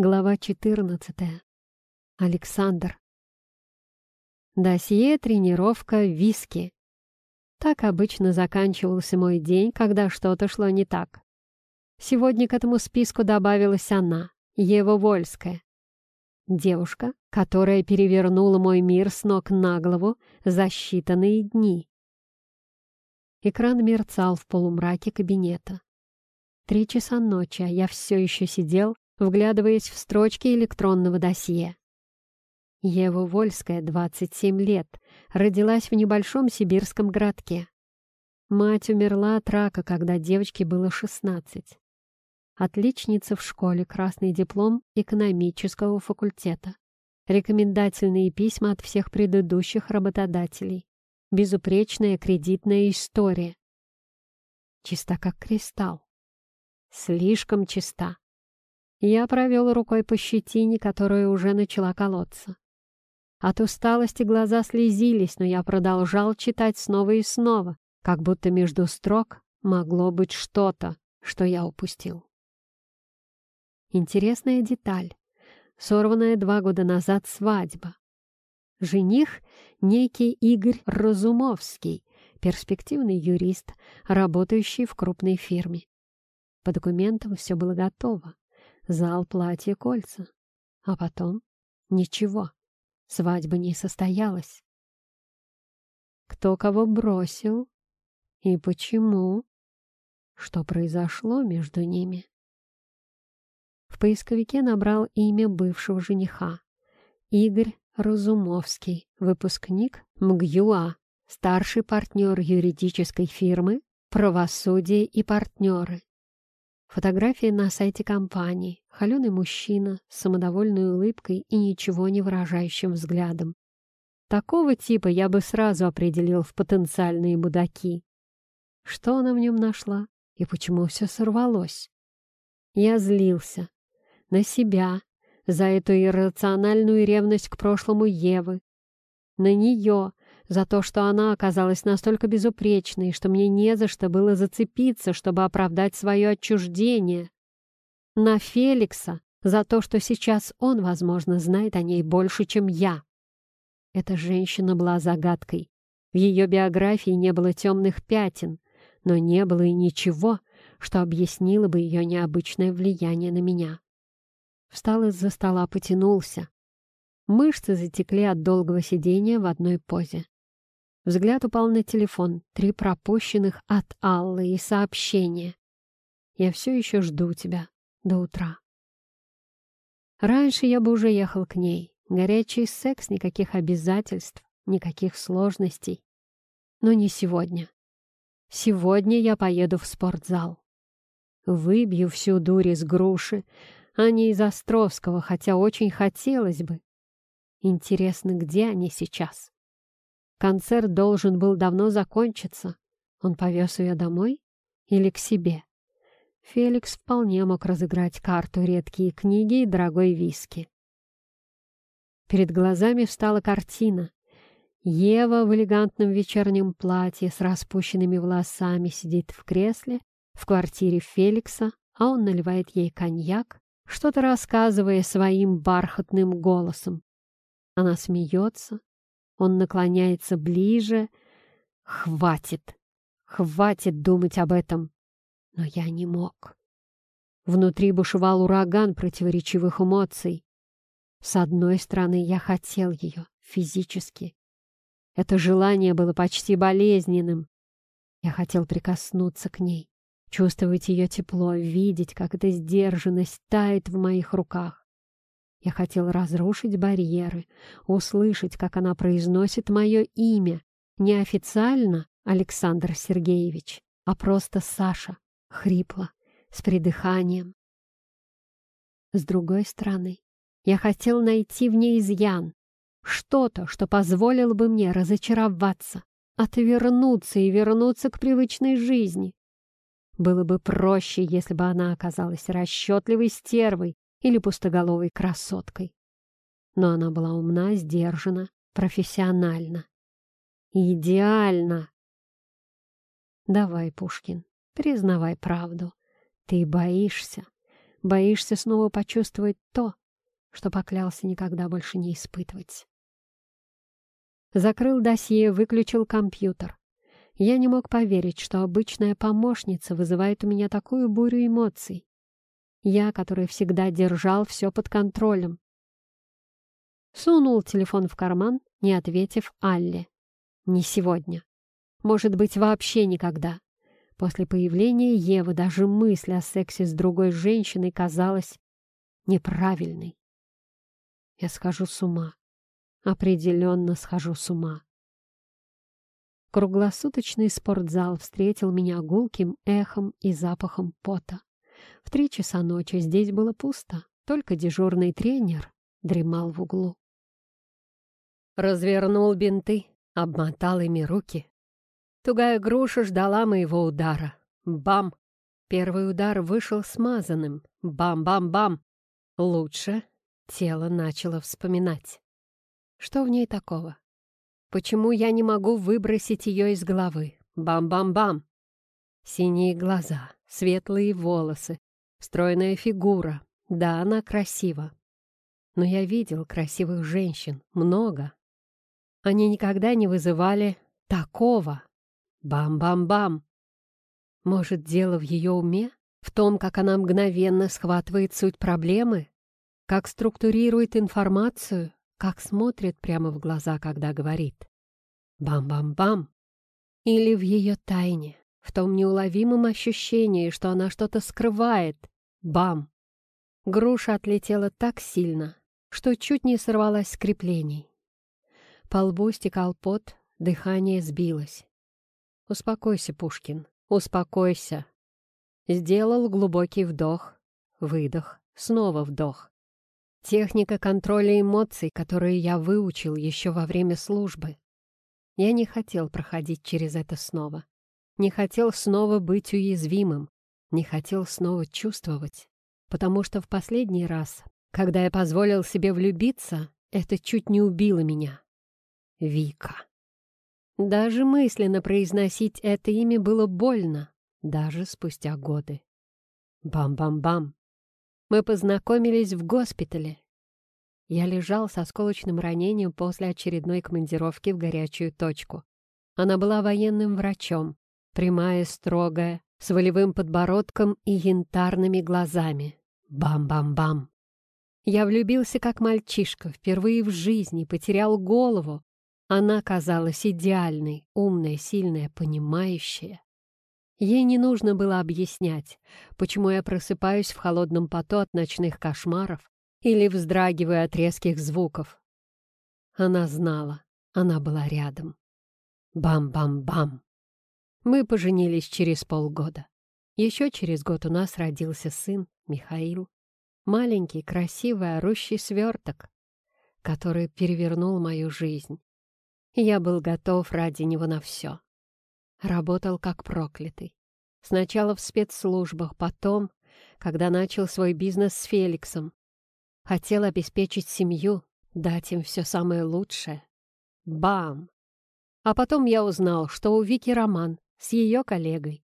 Глава 14. Александр. Досье, тренировка, виски. Так обычно заканчивался мой день, когда что-то шло не так. Сегодня к этому списку добавилась она, Ева Вольская. Девушка, которая перевернула мой мир с ног на голову за считанные дни. Экран мерцал в полумраке кабинета. Три часа ночи, а я все еще сидел вглядываясь в строчки электронного досье. Ева Вольская, 27 лет, родилась в небольшом сибирском городке. Мать умерла от рака, когда девочке было 16. Отличница в школе, красный диплом экономического факультета. Рекомендательные письма от всех предыдущих работодателей. Безупречная кредитная история. Чиста как кристалл. Слишком чиста. Я провел рукой по щетине, которая уже начала колоться. От усталости глаза слезились, но я продолжал читать снова и снова, как будто между строк могло быть что-то, что я упустил. Интересная деталь. Сорванная два года назад свадьба. Жених — некий Игорь Разумовский, перспективный юрист, работающий в крупной фирме. По документам все было готово. Зал, платье, кольца. А потом ничего. Свадьба не состоялась. Кто кого бросил и почему? Что произошло между ними? В поисковике набрал имя бывшего жениха. Игорь Разумовский, выпускник МГЮА, старший партнер юридической фирмы «Правосудие и партнеры», Фотографии на сайте компании. Холеный мужчина с самодовольной улыбкой и ничего не выражающим взглядом. Такого типа я бы сразу определил в потенциальные будаки. Что она в нем нашла и почему все сорвалось? Я злился. На себя, за эту иррациональную ревность к прошлому Евы. На нее, за то, что она оказалась настолько безупречной, что мне не за что было зацепиться, чтобы оправдать свое отчуждение. На Феликса за то, что сейчас он, возможно, знает о ней больше, чем я. Эта женщина была загадкой. В ее биографии не было темных пятен, но не было и ничего, что объяснило бы ее необычное влияние на меня. Встал из-за стола, потянулся. Мышцы затекли от долгого сидения в одной позе. Взгляд упал на телефон. Три пропущенных от Аллы и сообщения. «Я все еще жду тебя. До утра». Раньше я бы уже ехал к ней. Горячий секс, никаких обязательств, никаких сложностей. Но не сегодня. Сегодня я поеду в спортзал. Выбью всю дурь из груши, а не из Островского, хотя очень хотелось бы. Интересно, где они сейчас? Концерт должен был давно закончиться. Он повез ее домой или к себе? Феликс вполне мог разыграть карту редкие книги и дорогой виски. Перед глазами встала картина. Ева в элегантном вечернем платье с распущенными волосами сидит в кресле в квартире Феликса, а он наливает ей коньяк, что-то рассказывая своим бархатным голосом. Она смеется, он наклоняется ближе. Хватит! Хватит думать об этом! Но я не мог. Внутри бушевал ураган противоречивых эмоций. С одной стороны, я хотел ее физически. Это желание было почти болезненным. Я хотел прикоснуться к ней, чувствовать ее тепло, видеть, как эта сдержанность тает в моих руках. Я хотел разрушить барьеры, услышать, как она произносит мое имя. Не официально Александр Сергеевич, а просто Саша, хрипло, с придыханием. С другой стороны, я хотел найти в ней изъян, что-то, что позволило бы мне разочароваться, отвернуться и вернуться к привычной жизни. Было бы проще, если бы она оказалась расчетливой стервой, или пустоголовой красоткой. Но она была умна, сдержана, профессиональна. Идеально! Давай, Пушкин, признавай правду. Ты боишься. Боишься снова почувствовать то, что поклялся никогда больше не испытывать. Закрыл досье, выключил компьютер. Я не мог поверить, что обычная помощница вызывает у меня такую бурю эмоций. Я, который всегда держал все под контролем. Сунул телефон в карман, не ответив Алле. Не сегодня. Может быть, вообще никогда. После появления Евы даже мысль о сексе с другой женщиной казалась неправильной. Я схожу с ума. Определенно схожу с ума. Круглосуточный спортзал встретил меня гулким эхом и запахом пота. В три часа ночи здесь было пусто, только дежурный тренер дремал в углу. Развернул бинты, обмотал ими руки. Тугая груша ждала моего удара. Бам! Первый удар вышел смазанным. Бам-бам-бам! Лучше тело начало вспоминать. Что в ней такого? Почему я не могу выбросить ее из головы? Бам-бам-бам! Синие глаза, светлые волосы, стройная фигура. Да, она красива. Но я видел красивых женщин, много. Они никогда не вызывали такого. Бам-бам-бам! Может, дело в ее уме? В том, как она мгновенно схватывает суть проблемы? Как структурирует информацию? как смотрит прямо в глаза, когда говорит. Бам-бам-бам. Или в ее тайне, в том неуловимом ощущении, что она что-то скрывает. Бам! Груша отлетела так сильно, что чуть не сорвалась с креплений. По лбу стекал пот, дыхание сбилось. «Успокойся, Пушкин, успокойся». Сделал глубокий вдох, выдох, снова вдох. Техника контроля эмоций, которую я выучил еще во время службы. Я не хотел проходить через это снова. Не хотел снова быть уязвимым. Не хотел снова чувствовать. Потому что в последний раз, когда я позволил себе влюбиться, это чуть не убило меня. Вика. Даже мысленно произносить это имя было больно, даже спустя годы. Бам-бам-бам. Мы познакомились в госпитале. Я лежал с осколочным ранением после очередной командировки в горячую точку. Она была военным врачом, прямая, строгая, с волевым подбородком и янтарными глазами. Бам-бам-бам. Я влюбился как мальчишка, впервые в жизни, потерял голову. Она казалась идеальной, умная, сильная, понимающая. Ей не нужно было объяснять, почему я просыпаюсь в холодном поту от ночных кошмаров или вздрагиваю от резких звуков. Она знала, она была рядом. Бам-бам-бам. Мы поженились через полгода. Еще через год у нас родился сын, Михаил. Маленький, красивый, орущий сверток, который перевернул мою жизнь. Я был готов ради него на все. Работал как проклятый. Сначала в спецслужбах, потом, когда начал свой бизнес с Феликсом. Хотел обеспечить семью, дать им все самое лучшее. Бам! А потом я узнал, что у Вики роман с ее коллегой.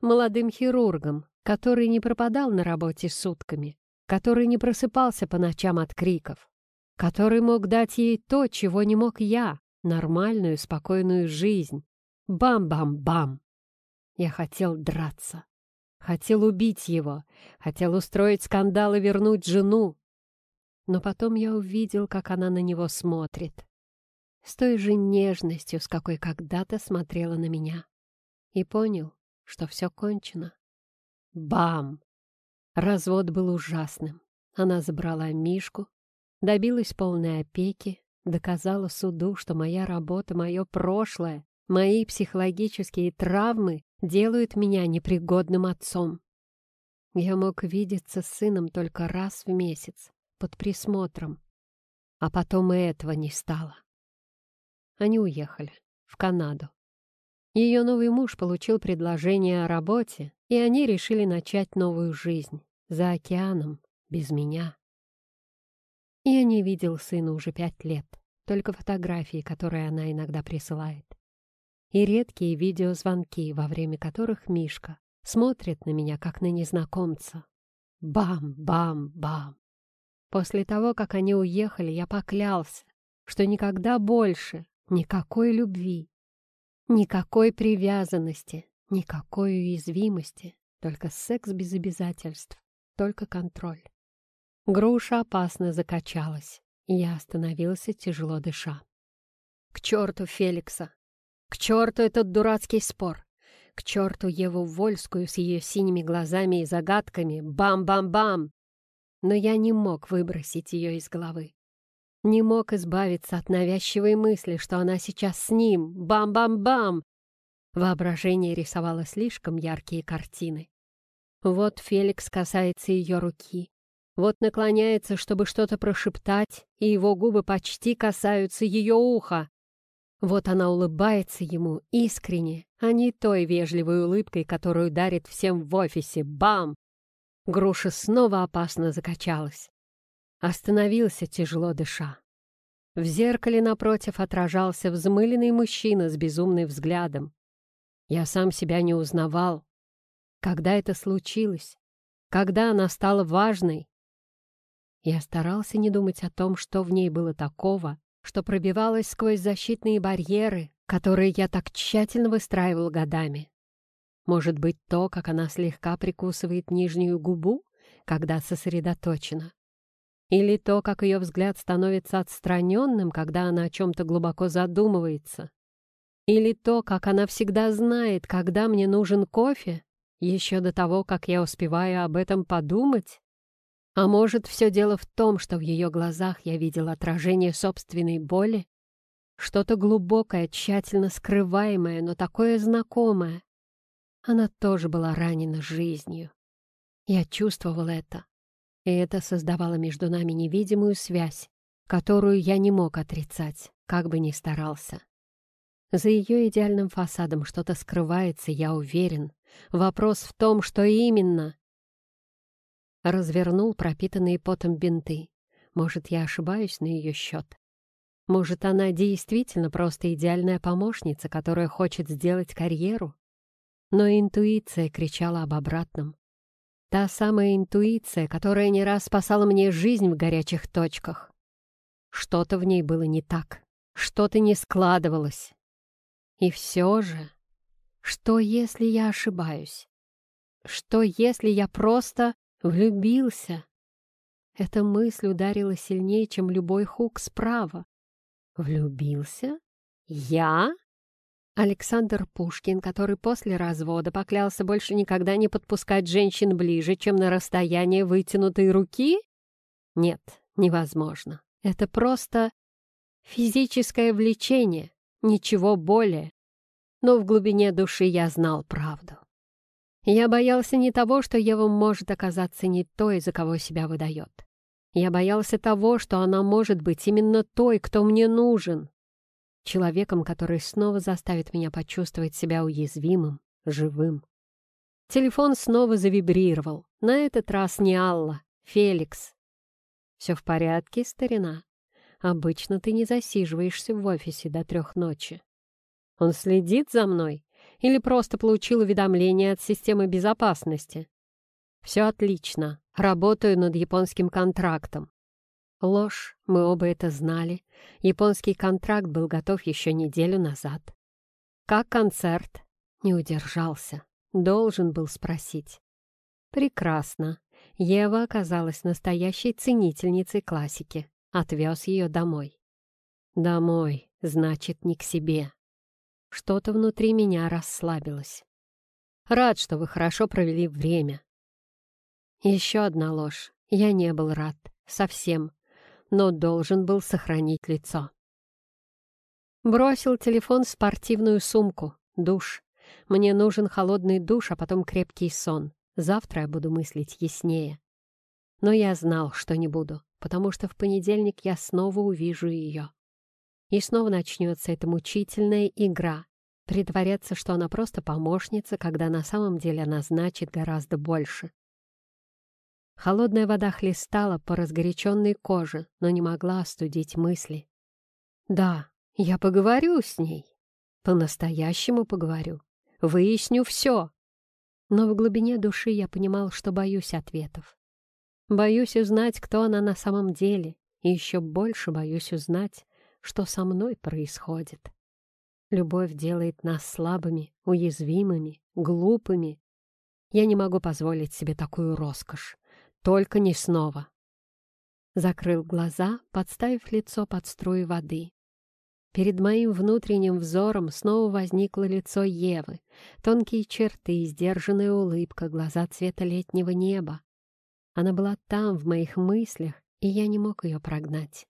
Молодым хирургом, который не пропадал на работе сутками, который не просыпался по ночам от криков, который мог дать ей то, чего не мог я, нормальную, спокойную жизнь, Бам-бам-бам! Я хотел драться. Хотел убить его. Хотел устроить скандал и вернуть жену. Но потом я увидел, как она на него смотрит. С той же нежностью, с какой когда-то смотрела на меня. И понял, что все кончено. Бам! Развод был ужасным. Она забрала Мишку, добилась полной опеки, доказала суду, что моя работа, мое прошлое Мои психологические травмы делают меня непригодным отцом. Я мог видеться с сыном только раз в месяц, под присмотром. А потом и этого не стало. Они уехали в Канаду. Ее новый муж получил предложение о работе, и они решили начать новую жизнь за океаном, без меня. Я не видел сына уже пять лет, только фотографии, которые она иногда присылает и редкие видеозвонки, во время которых Мишка смотрит на меня, как на незнакомца. Бам-бам-бам. После того, как они уехали, я поклялся, что никогда больше никакой любви, никакой привязанности, никакой уязвимости, только секс без обязательств, только контроль. Груша опасно закачалась, я остановился, тяжело дыша. К черту Феликса! К черту этот дурацкий спор! К черту Еву Вольскую с ее синими глазами и загадками! Бам-бам-бам! Но я не мог выбросить ее из головы. Не мог избавиться от навязчивой мысли, что она сейчас с ним. Бам-бам-бам! Воображение рисовало слишком яркие картины. Вот Феликс касается ее руки. Вот наклоняется, чтобы что-то прошептать, и его губы почти касаются ее уха. Вот она улыбается ему искренне, а не той вежливой улыбкой, которую дарит всем в офисе. Бам! Груша снова опасно закачалась. Остановился, тяжело дыша. В зеркале напротив отражался взмыленный мужчина с безумным взглядом. Я сам себя не узнавал. Когда это случилось? Когда она стала важной? Я старался не думать о том, что в ней было такого, что пробивалось сквозь защитные барьеры, которые я так тщательно выстраивал годами. Может быть, то, как она слегка прикусывает нижнюю губу, когда сосредоточена? Или то, как ее взгляд становится отстраненным, когда она о чем-то глубоко задумывается? Или то, как она всегда знает, когда мне нужен кофе, еще до того, как я успеваю об этом подумать? А может, все дело в том, что в ее глазах я видел отражение собственной боли? Что-то глубокое, тщательно скрываемое, но такое знакомое. Она тоже была ранена жизнью. Я чувствовал это, и это создавало между нами невидимую связь, которую я не мог отрицать, как бы ни старался. За ее идеальным фасадом что-то скрывается, я уверен. Вопрос в том, что именно развернул пропитанные потом бинты. Может, я ошибаюсь на ее счет? Может, она действительно просто идеальная помощница, которая хочет сделать карьеру? Но интуиция кричала об обратном. Та самая интуиция, которая не раз спасала мне жизнь в горячих точках. Что-то в ней было не так, что-то не складывалось. И все же, что если я ошибаюсь? Что если я просто Влюбился. Эта мысль ударила сильнее, чем любой хук справа. Влюбился? Я? Александр Пушкин, который после развода поклялся больше никогда не подпускать женщин ближе, чем на расстояние вытянутой руки? Нет, невозможно. Это просто физическое влечение, ничего более. Но в глубине души я знал правду. Я боялся не того, что Ева может оказаться не той, за кого себя выдает. Я боялся того, что она может быть именно той, кто мне нужен. Человеком, который снова заставит меня почувствовать себя уязвимым, живым. Телефон снова завибрировал. На этот раз не Алла, Феликс. «Все в порядке, старина. Обычно ты не засиживаешься в офисе до трех ночи. Он следит за мной или просто получил уведомление от системы безопасности. Все отлично. Работаю над японским контрактом. Ложь, мы оба это знали. Японский контракт был готов еще неделю назад. Как концерт? Не удержался. Должен был спросить. Прекрасно. Ева оказалась настоящей ценительницей классики. Отвез ее домой. Домой, значит, не к себе. Что-то внутри меня расслабилось. Рад, что вы хорошо провели время. Еще одна ложь. Я не был рад. Совсем. Но должен был сохранить лицо. Бросил телефон в спортивную сумку. Душ. Мне нужен холодный душ, а потом крепкий сон. Завтра я буду мыслить яснее. Но я знал, что не буду, потому что в понедельник я снова увижу ее. И снова начнется эта мучительная игра. Притворяться, что она просто помощница, когда на самом деле она значит гораздо больше. Холодная вода хлестала по разгоряченной коже, но не могла остудить мысли. «Да, я поговорю с ней. По-настоящему поговорю. Выясню все». Но в глубине души я понимал, что боюсь ответов. Боюсь узнать, кто она на самом деле, и еще больше боюсь узнать, что со мной происходит. Любовь делает нас слабыми, уязвимыми, глупыми. Я не могу позволить себе такую роскошь. Только не снова. Закрыл глаза, подставив лицо под струи воды. Перед моим внутренним взором снова возникло лицо Евы, тонкие черты, сдержанная улыбка, глаза цвета летнего неба. Она была там, в моих мыслях, и я не мог ее прогнать.